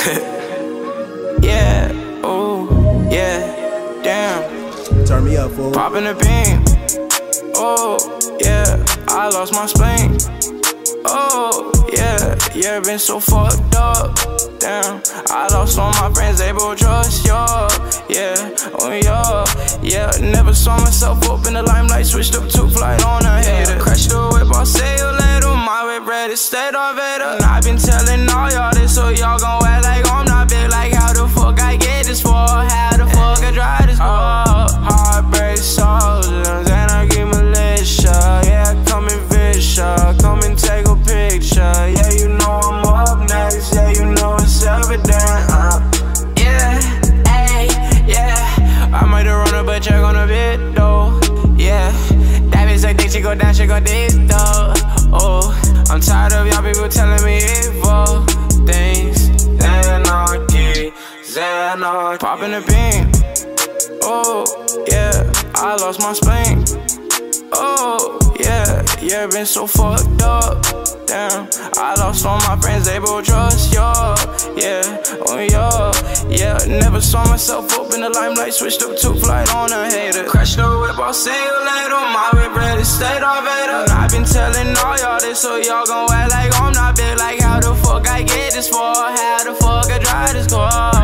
yeah, oh, yeah, damn. Turn me up, fool. Popping a beam. Oh, yeah, I lost my spleen. Oh, yeah, yeah, been so fucked up. Damn, I lost all my friends, they both trust y'all. Yeah, oh, y'all. Yeah, never saw myself up in the limelight, switched up to flight on a hater. Crashed the whip, I'll say you later. My whip red instead of it. I've been telling all y'all. Go down, she go deep though. Oh, I'm tired of y'all people telling me evil things. Anarchy, Xanarchy. Popping the beam. Oh, yeah, I lost my spleen. Oh, yeah, yeah, been so fucked up. Damn, I lost all my friends, they both trust yeah. Never saw myself up in the limelight, switched up to flight on a hater. Crash the whip, I'll see you later. My whip ready, state of. And I've been telling all y'all this, so y'all gon' act like I'm not big. Like, how the fuck I get this far? How the fuck I drive this car?